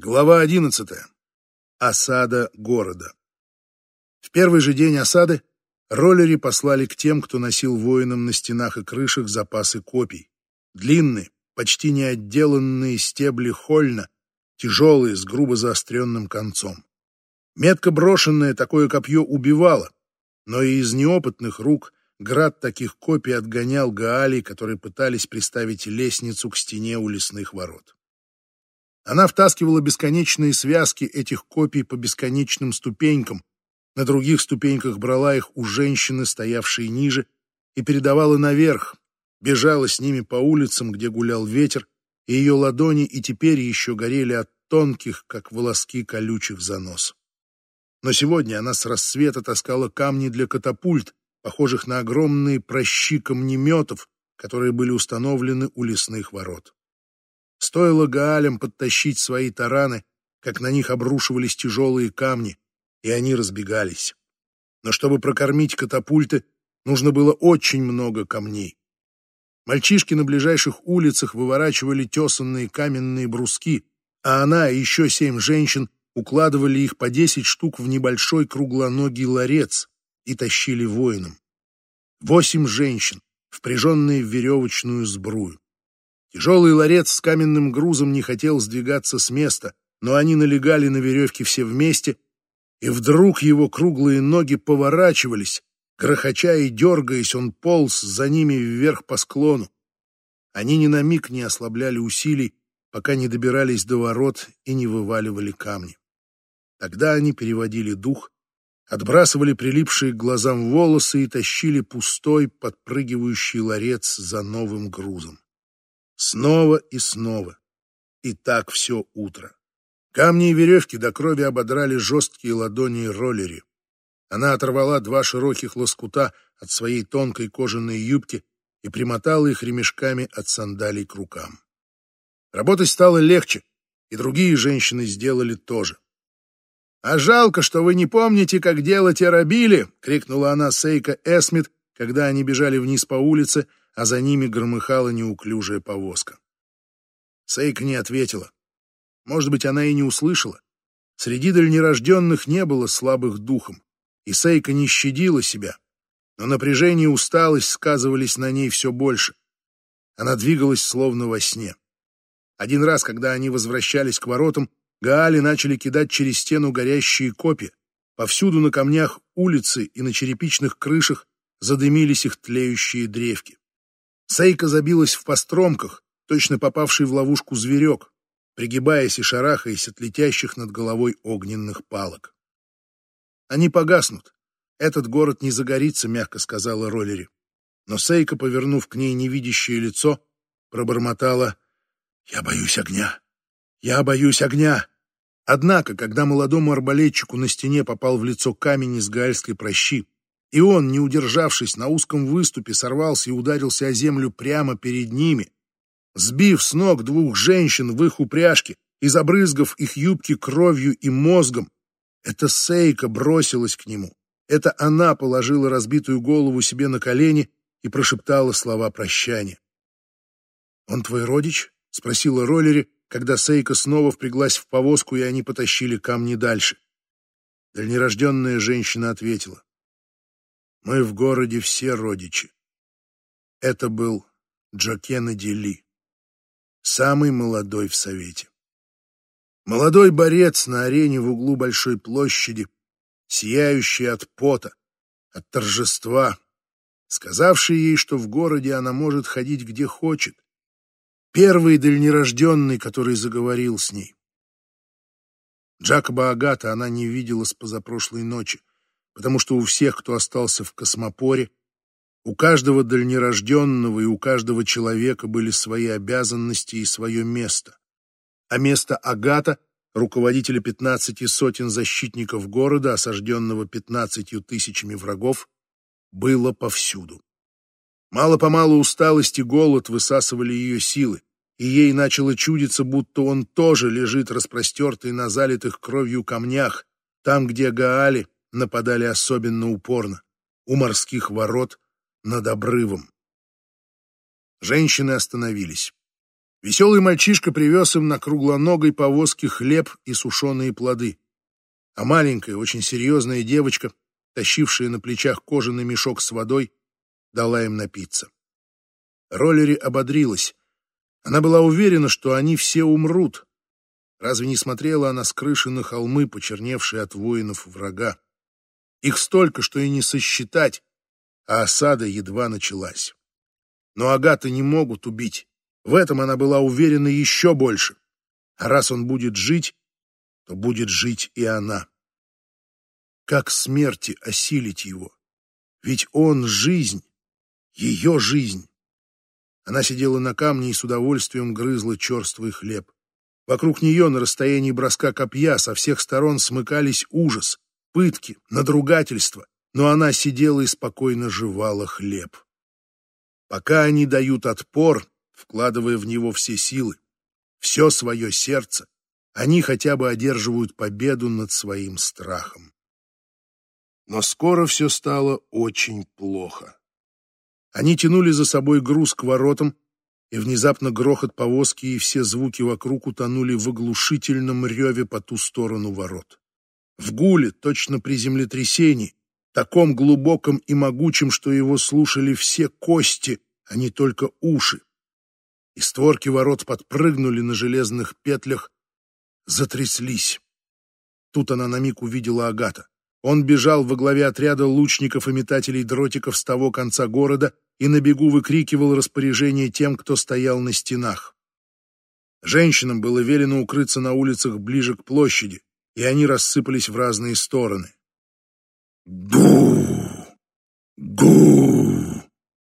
Глава 11. Осада города. В первый же день осады роллери послали к тем, кто носил воинам на стенах и крышах запасы копий. Длинные, почти не отделанные стебли хольна, тяжелые, с грубо заостренным концом. Метко брошенное такое копье убивало, но и из неопытных рук град таких копий отгонял гаалей, которые пытались приставить лестницу к стене у лесных ворот. Она втаскивала бесконечные связки этих копий по бесконечным ступенькам, на других ступеньках брала их у женщины, стоявшей ниже, и передавала наверх, бежала с ними по улицам, где гулял ветер, и ее ладони и теперь еще горели от тонких, как волоски колючих занос. Но сегодня она с рассвета таскала камни для катапульт, похожих на огромные прощи камнеметов, которые были установлены у лесных ворот. Стоило Гаалям подтащить свои тараны, как на них обрушивались тяжелые камни, и они разбегались. Но чтобы прокормить катапульты, нужно было очень много камней. Мальчишки на ближайших улицах выворачивали тесанные каменные бруски, а она и еще семь женщин укладывали их по десять штук в небольшой круглоногий ларец и тащили воинам. Восемь женщин, впряженные в веревочную сбрую. Тяжелый ларец с каменным грузом не хотел сдвигаться с места, но они налегали на веревки все вместе, и вдруг его круглые ноги поворачивались, грохоча и дергаясь, он полз за ними вверх по склону. Они ни на миг не ослабляли усилий, пока не добирались до ворот и не вываливали камни. Тогда они переводили дух, отбрасывали прилипшие к глазам волосы и тащили пустой, подпрыгивающий ларец за новым грузом. Снова и снова. И так все утро. Камни и веревки до крови ободрали жесткие ладони роллери. Она оторвала два широких лоскута от своей тонкой кожаной юбки и примотала их ремешками от сандалий к рукам. Работать стало легче, и другие женщины сделали то же. «А жалко, что вы не помните, как делать арабили!» — крикнула она Сейка Эсмит, когда они бежали вниз по улице, а за ними громыхала неуклюжая повозка. Сейка не ответила. Может быть, она и не услышала. Среди дальнерожденных не было слабых духом, и Сейка не щадила себя, но напряжение и усталость сказывались на ней все больше. Она двигалась словно во сне. Один раз, когда они возвращались к воротам, Гаали начали кидать через стену горящие копья. Повсюду на камнях улицы и на черепичных крышах задымились их тлеющие древки. Сейка забилась в постромках, точно попавший в ловушку зверек, пригибаясь и шарахаясь от летящих над головой огненных палок. «Они погаснут. Этот город не загорится», — мягко сказала Роллери. Но Сейка, повернув к ней невидящее лицо, пробормотала «Я боюсь огня! Я боюсь огня!» Однако, когда молодому арбалетчику на стене попал в лицо камень из гальской прощи, и он, не удержавшись на узком выступе, сорвался и ударился о землю прямо перед ними, сбив с ног двух женщин в их упряжке и забрызгав их юбки кровью и мозгом. Это Сейка бросилась к нему. Это она положила разбитую голову себе на колени и прошептала слова прощания. «Он твой родич?» — спросила Роллери, когда Сейка снова впряглась в повозку, и они потащили камни дальше. Дальнерожденная женщина ответила. Мы в городе все родичи. Это был Джо Кеннеди Ли, самый молодой в Совете. Молодой борец на арене в углу большой площади, сияющий от пота, от торжества, сказавший ей, что в городе она может ходить где хочет. Первый дальнерожденный, который заговорил с ней. Джакоба Агата она не видела с позапрошлой ночи потому что у всех, кто остался в космопоре, у каждого дальнерожденного и у каждого человека были свои обязанности и свое место. А место Агата, руководителя пятнадцати сотен защитников города, осажденного пятнадцатью тысячами врагов, было повсюду. Мало-помалу усталость и голод высасывали ее силы, и ей начало чудиться, будто он тоже лежит распростертый на залитых кровью камнях, там, где Гаали нападали особенно упорно, у морских ворот над обрывом. Женщины остановились. Веселый мальчишка привез им на круглоногой повозке хлеб и сушеные плоды. А маленькая, очень серьезная девочка, тащившая на плечах кожаный мешок с водой, дала им напиться. Роллери ободрилась. Она была уверена, что они все умрут. Разве не смотрела она с крыши на холмы, почерневшие от воинов врага? Их столько, что и не сосчитать, а осада едва началась. Но Агата не могут убить. В этом она была уверена еще больше. А раз он будет жить, то будет жить и она. Как смерти осилить его? Ведь он — жизнь, ее жизнь. Она сидела на камне и с удовольствием грызла черствый хлеб. Вокруг нее на расстоянии броска копья со всех сторон смыкались ужас, пытки, надругательства, но она сидела и спокойно жевала хлеб. Пока они дают отпор, вкладывая в него все силы, все свое сердце, они хотя бы одерживают победу над своим страхом. Но скоро все стало очень плохо. Они тянули за собой груз к воротам, и внезапно грохот повозки и все звуки вокруг утонули в оглушительном реве по ту сторону ворот. В гуле, точно при землетрясении, таком глубоком и могучем, что его слушали все кости, а не только уши. И створки ворот подпрыгнули на железных петлях, затряслись. Тут она на миг увидела Агата. Он бежал во главе отряда лучников и метателей дротиков с того конца города и на бегу выкрикивал распоряжение тем, кто стоял на стенах. Женщинам было велено укрыться на улицах ближе к площади, и они рассыпались в разные стороны. «Гу! Гу!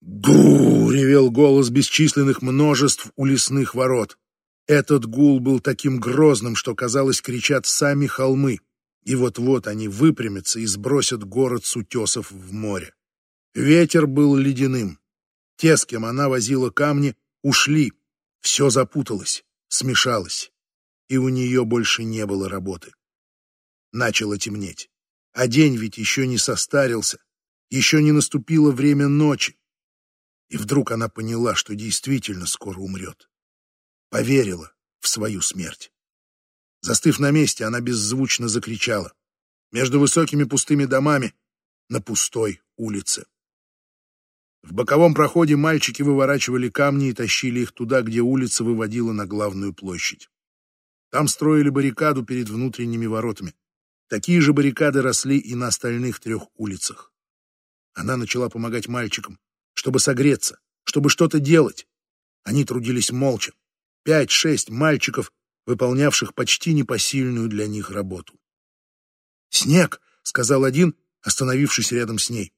Гу!» — ревел голос бесчисленных множеств у лесных ворот. Этот гул был таким грозным, что, казалось, кричат сами холмы, и вот-вот они выпрямятся и сбросят город с утесов в море. Ветер был ледяным. Те, с кем она возила камни, ушли. Все запуталось, смешалось, и у нее больше не было работы. Начало темнеть. А день ведь еще не состарился, еще не наступило время ночи. И вдруг она поняла, что действительно скоро умрет. Поверила в свою смерть. Застыв на месте, она беззвучно закричала. Между высокими пустыми домами на пустой улице. В боковом проходе мальчики выворачивали камни и тащили их туда, где улица выводила на главную площадь. Там строили баррикаду перед внутренними воротами. Такие же баррикады росли и на остальных трех улицах. Она начала помогать мальчикам, чтобы согреться, чтобы что-то делать. Они трудились молча. Пять-шесть мальчиков, выполнявших почти непосильную для них работу. «Снег!» — сказал один, остановившись рядом с ней.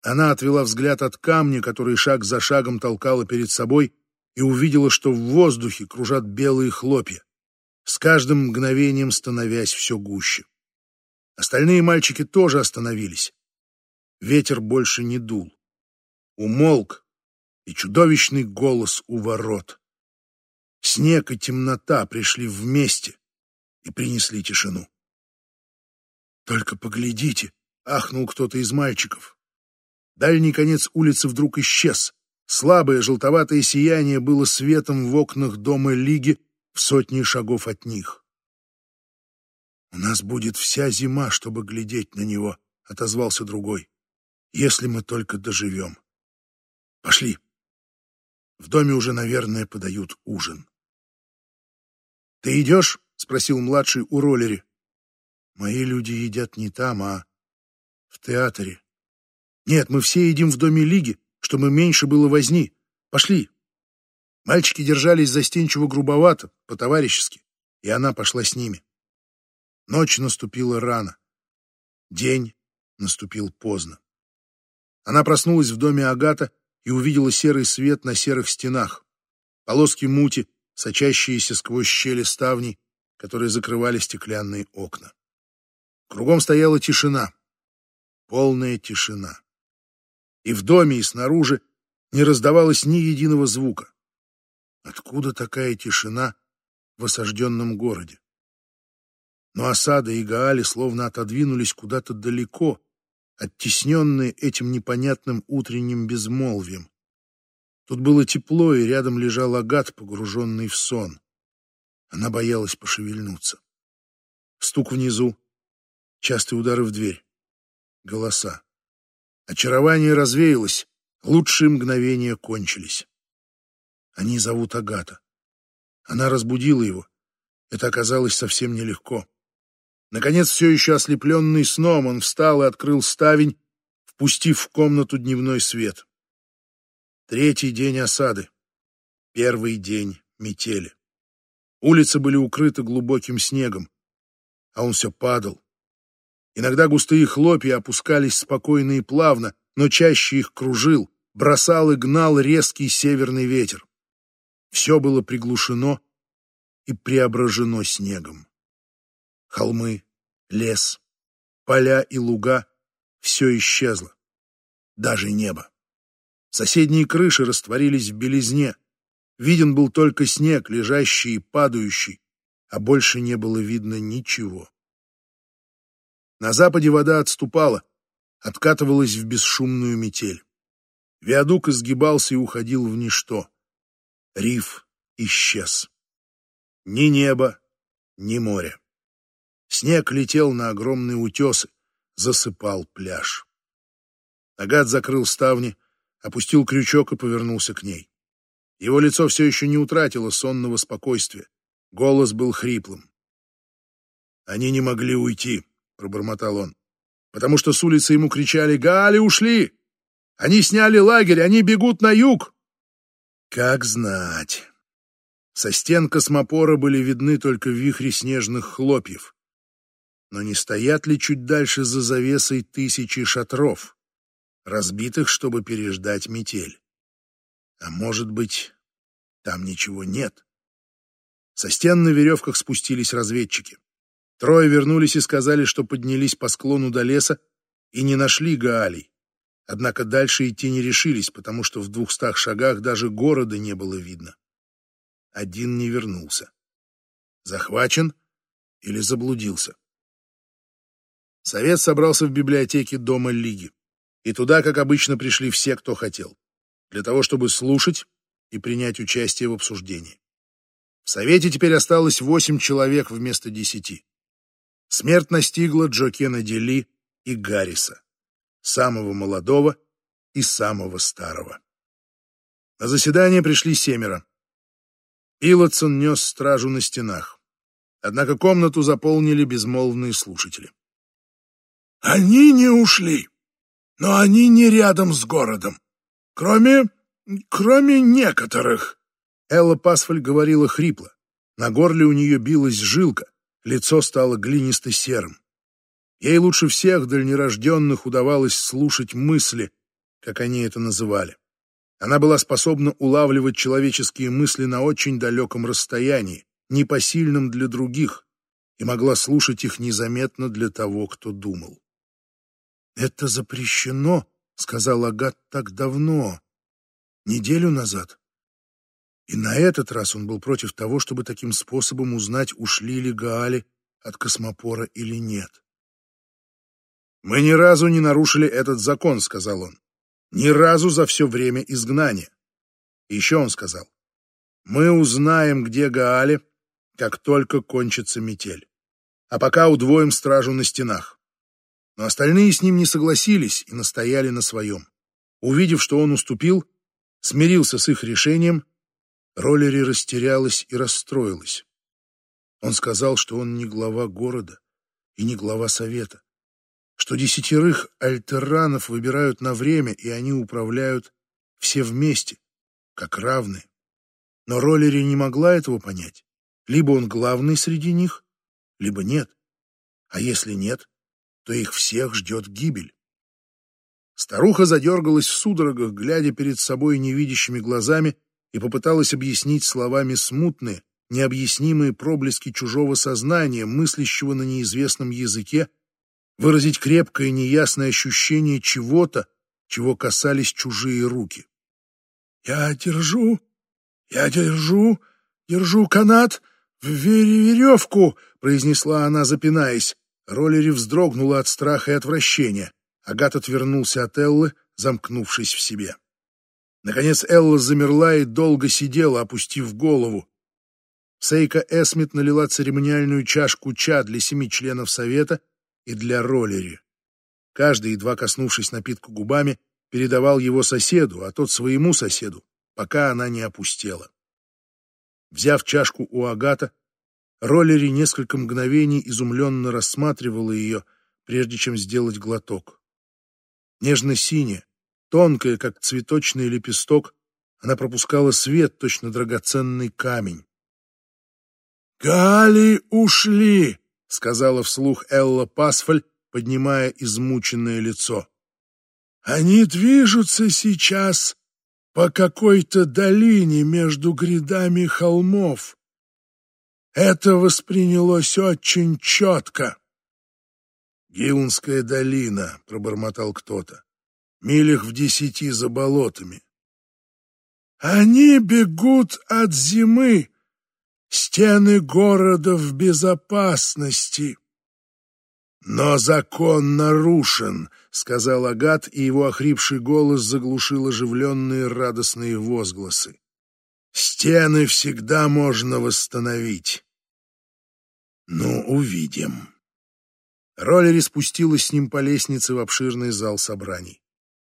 Она отвела взгляд от камня, который шаг за шагом толкала перед собой, и увидела, что в воздухе кружат белые хлопья, с каждым мгновением становясь все гуще. Остальные мальчики тоже остановились. Ветер больше не дул. Умолк, и чудовищный голос у ворот. Снег и темнота пришли вместе и принесли тишину. «Только поглядите!» — ахнул кто-то из мальчиков. Дальний конец улицы вдруг исчез. Слабое желтоватое сияние было светом в окнах дома Лиги в сотни шагов от них. «У нас будет вся зима, чтобы глядеть на него», — отозвался другой. «Если мы только доживем. Пошли. В доме уже, наверное, подают ужин». «Ты идешь?» — спросил младший у роллери. «Мои люди едят не там, а в театре. Нет, мы все едим в доме Лиги, чтобы меньше было возни. Пошли». Мальчики держались застенчиво грубовато, по-товарищески, и она пошла с ними. Ночь наступила рано. День наступил поздно. Она проснулась в доме Агата и увидела серый свет на серых стенах, полоски мути, сочащиеся сквозь щели ставней, которые закрывали стеклянные окна. Кругом стояла тишина, полная тишина. И в доме, и снаружи не раздавалось ни единого звука. Откуда такая тишина в осажденном городе? Но осада и Гаали словно отодвинулись куда-то далеко, оттесненные этим непонятным утренним безмолвием. Тут было тепло, и рядом лежал агат, погруженный в сон. Она боялась пошевельнуться. Стук внизу, частые удары в дверь, голоса. Очарование развеялось, лучшие мгновения кончились. Они зовут Агата. Она разбудила его. Это оказалось совсем нелегко. Наконец, все еще ослепленный сном, он встал и открыл ставень, впустив в комнату дневной свет. Третий день осады. Первый день метели. Улицы были укрыты глубоким снегом, а он все падал. Иногда густые хлопья опускались спокойно и плавно, но чаще их кружил, бросал и гнал резкий северный ветер. Все было приглушено и преображено снегом. Холмы, лес, поля и луга — все исчезло. Даже небо. Соседние крыши растворились в белизне. Виден был только снег, лежащий и падающий, а больше не было видно ничего. На западе вода отступала, откатывалась в бесшумную метель. Виадук изгибался и уходил в ничто. Риф исчез. Ни небо, ни море. Снег летел на огромные утесы, засыпал пляж. Агат закрыл ставни, опустил крючок и повернулся к ней. Его лицо все еще не утратило сонного спокойствия. Голос был хриплым. «Они не могли уйти», — пробормотал он, «потому что с улицы ему кричали «Гали ушли! Они сняли лагерь, они бегут на юг!» Как знать. Со стен космопора были видны только вихри снежных хлопьев. Но не стоят ли чуть дальше за завесой тысячи шатров, разбитых, чтобы переждать метель? А может быть, там ничего нет? Со стен на веревках спустились разведчики. Трое вернулись и сказали, что поднялись по склону до леса и не нашли Гаалей. Однако дальше идти не решились, потому что в двухстах шагах даже города не было видно. Один не вернулся. Захвачен или заблудился? Совет собрался в библиотеке Дома Лиги. И туда, как обычно, пришли все, кто хотел. Для того, чтобы слушать и принять участие в обсуждении. В Совете теперь осталось восемь человек вместо десяти. Смерть настигла Джо Кеннеди Ли и Гарриса самого молодого и самого старого. На заседание пришли семеро. Илотсон нес стражу на стенах. Однако комнату заполнили безмолвные слушатели. «Они не ушли, но они не рядом с городом. Кроме... кроме некоторых». Элла Пасфаль говорила хрипло. На горле у нее билась жилка, лицо стало глинисто-серым. Ей лучше всех дальнерожденных удавалось слушать мысли, как они это называли. Она была способна улавливать человеческие мысли на очень далеком расстоянии, непосильном для других, и могла слушать их незаметно для того, кто думал. «Это запрещено», — сказал Агат так давно, неделю назад. И на этот раз он был против того, чтобы таким способом узнать, ушли ли Гаали от космопора или нет. «Мы ни разу не нарушили этот закон», — сказал он. «Ни разу за все время изгнания». И еще он сказал. «Мы узнаем, где Гаали, как только кончится метель. А пока удвоим стражу на стенах». Но остальные с ним не согласились и настояли на своем. Увидев, что он уступил, смирился с их решением, Роллери растерялась и расстроилась. Он сказал, что он не глава города и не глава совета что десятерых альтерранов выбирают на время, и они управляют все вместе, как равные. Но Роллери не могла этого понять. Либо он главный среди них, либо нет. А если нет, то их всех ждет гибель. Старуха задергалась в судорогах, глядя перед собой невидящими глазами, и попыталась объяснить словами смутные, необъяснимые проблески чужого сознания, мыслящего на неизвестном языке, выразить крепкое неясное ощущение чего-то, чего касались чужие руки. «Я держу, я держу, держу канат, в веревку», — произнесла она, запинаясь. Роллери вздрогнула от страха и отвращения. Агат отвернулся от Эллы, замкнувшись в себе. Наконец Элла замерла и долго сидела, опустив голову. Сейка Эсмит налила церемониальную чашку ча для семи членов совета и для роллери. Каждый, едва коснувшись напитку губами, передавал его соседу, а тот своему соседу, пока она не опустела. Взяв чашку у Агата, Роллери несколько мгновений изумленно рассматривала ее, прежде чем сделать глоток. Нежно-синяя, тонкая, как цветочный лепесток, она пропускала свет, точно драгоценный камень. «Гали ушли!» — сказала вслух Элла Пасфаль, поднимая измученное лицо. «Они движутся сейчас по какой-то долине между грядами холмов. Это воспринялось очень четко». «Гилнская долина», — пробормотал кто-то милях в десяти за болотами. Они бегут от зимы, стены города в безопасности. Но закон нарушен, сказал Агат, и его охрипший голос заглушил оживленные радостные возгласы. Стены всегда можно восстановить. Ну, увидим. Роллери спустилась с ним по лестнице в обширный зал собраний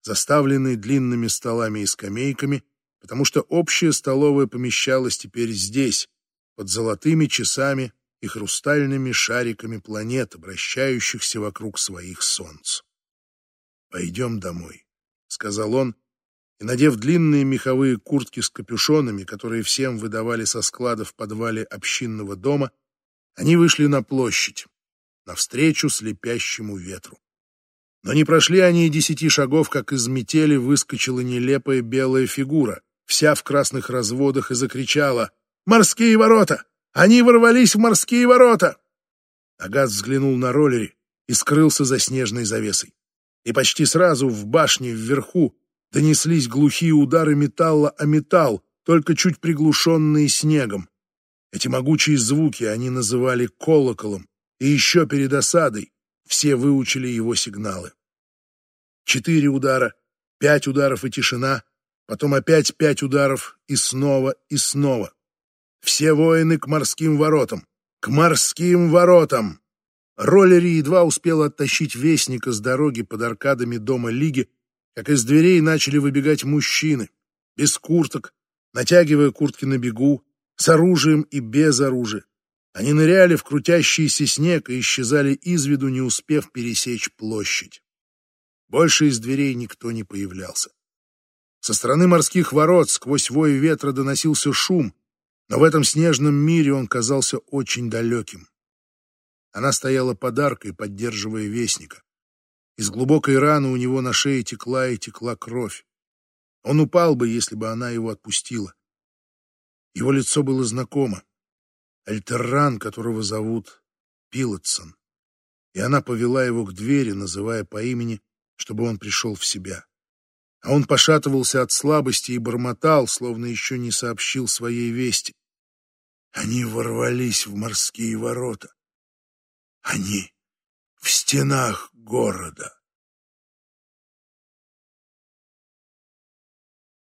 заставленный длинными столами и скамейками, потому что общая столовая помещалась теперь здесь, под золотыми часами и хрустальными шариками планет, обращающихся вокруг своих солнц. «Пойдем домой», — сказал он, и, надев длинные меховые куртки с капюшонами, которые всем выдавали со склада в подвале общинного дома, они вышли на площадь, навстречу слепящему ветру. Но не прошли они и десяти шагов, как из метели выскочила нелепая белая фигура, вся в красных разводах, и закричала «Морские ворота! Они ворвались в морские ворота!» Агат взглянул на роллери и скрылся за снежной завесой. И почти сразу в башне вверху донеслись глухие удары металла о металл, только чуть приглушенные снегом. Эти могучие звуки они называли колоколом, и еще перед осадой все выучили его сигналы. Четыре удара, пять ударов и тишина, потом опять пять ударов и снова и снова. Все воины к морским воротам, к морским воротам. Роллери едва успел оттащить вестника с дороги под аркадами дома Лиги, как из дверей начали выбегать мужчины, без курток, натягивая куртки на бегу, с оружием и без оружия. Они ныряли в крутящийся снег и исчезали из виду, не успев пересечь площадь. Больше из дверей никто не появлялся. Со стороны морских ворот сквозь вой ветра доносился шум, но в этом снежном мире он казался очень далеким. Она стояла подаркой, поддерживая вестника. Из глубокой раны у него на шее текла и текла кровь. Он упал бы, если бы она его отпустила. Его лицо было знакомо. Альтерран, которого зовут Пилотсон. И она повела его к двери, называя по имени, чтобы он пришел в себя. А он пошатывался от слабости и бормотал, словно еще не сообщил своей вести. Они ворвались в морские ворота. Они в стенах города.